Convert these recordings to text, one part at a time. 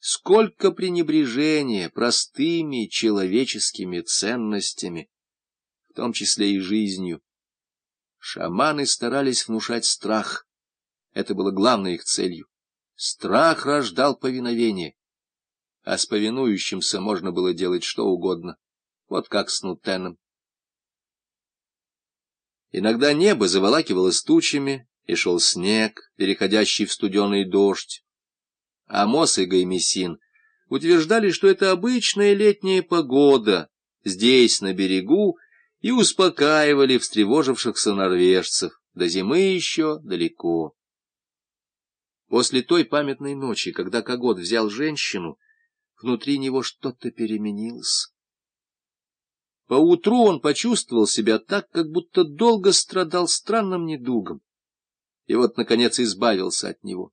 сколько пренебрежения простыми человеческими ценностями, в том числе и жизнью. Шаманы старались внушать страх. Это было главной их целью. Страх рождал повиновение, а с повинующимся можно было делать что угодно, вот как с Нутеном. Иногда небо заволакивалось тучами, и шел снег, переходящий в студеный дождь. Амос и Гаймесин утверждали, что это обычная летняя погода здесь, на берегу, и успокаивали встревожившихся норвежцев. До зимы еще далеко. После той памятной ночи, когда Когот взял женщину, внутри него что-то переменилось. Поутру он почувствовал себя так, как будто долго страдал странным недугом. И вот, наконец, избавился от него.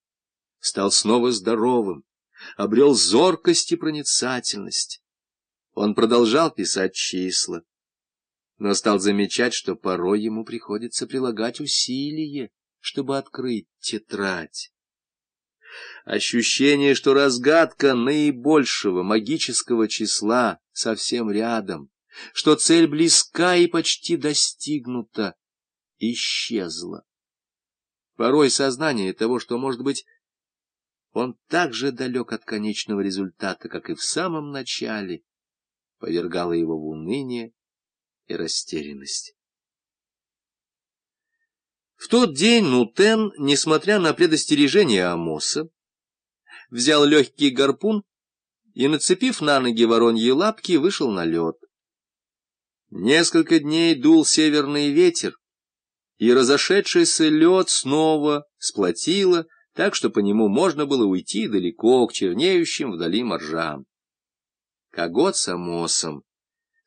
Стал снова здоровым, обрел зоркость и проницательность. Он продолжал писать числа, но стал замечать, что порой ему приходится прилагать усилие, чтобы открыть тетрадь. Ощущение, что разгадка наибольшего магического числа совсем рядом, что цель близка и почти достигнута, исчезла. Порой сознание того, что, может быть, он так же далек от конечного результата, как и в самом начале, повергало его в уныние и растерянность. В тот день Нутен, несмотря на предостережение Амоса, взял легкий гарпун и, нацепив на ноги вороньи лапки, вышел на лед. Несколько дней дул северный ветер, и разошедшийся лед снова сплотило, так что по нему можно было уйти далеко к чернеющим вдали моржам. Когот с Амосом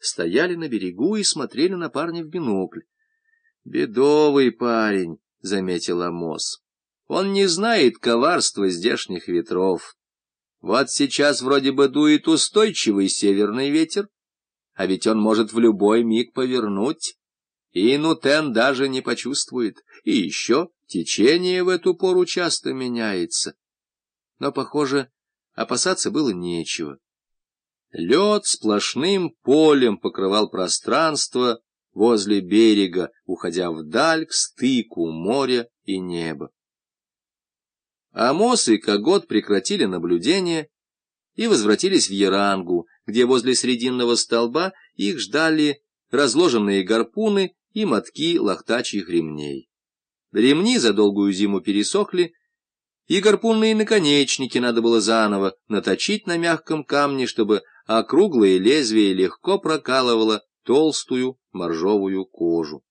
стояли на берегу и смотрели на парня в бинокль. — Бедовый парень, — заметил Амос. — Он не знает коварства здешних ветров. Вот сейчас вроде бы дует устойчивый северный ветер, а ведь он может в любой миг повернуть, и Нутен даже не почувствует. И еще течение в эту пору часто меняется. Но, похоже, опасаться было нечего. Лед сплошным полем покрывал пространство возле берега, уходя вдаль к стыку моря и неба. Амос и Когот прекратили наблюдение и возвратились в Ярангу, где возле срединного столба их ждали разложенные гарпуны и мотки лохтачьих ремней. Ремни за долгую зиму пересохли, и гарпунные наконечники надо было заново наточить на мягком камне, чтобы округлое лезвие легко прокалывало толстую моржовую кожу.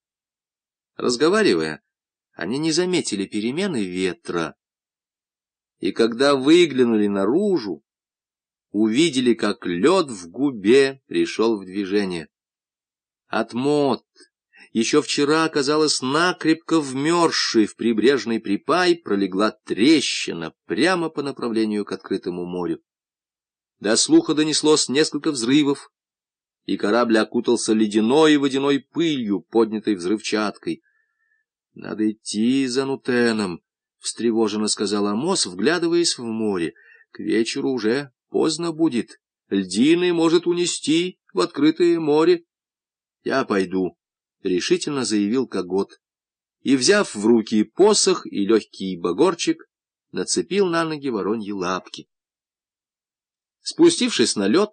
Разговаривая, они не заметили перемены ветра, и когда выглянули наружу, увидели, как лед в губе пришел в движение. Отмот, еще вчера оказалась накрепко вмерзшей в прибрежный припай, пролегла трещина прямо по направлению к открытому морю. До слуха донеслось несколько взрывов, и корабль окутался ледяной и водяной пылью, поднятой взрывчаткой. — Надо идти за Нутеном, — встревоженно сказал Амос, вглядываясь в море. — К вечеру уже поздно будет. Льдины может унести в открытое море. — Я пойду, — решительно заявил Когот. И, взяв в руки посох и легкий багорчик, нацепил на ноги вороньи лапки. Спустившись на лед,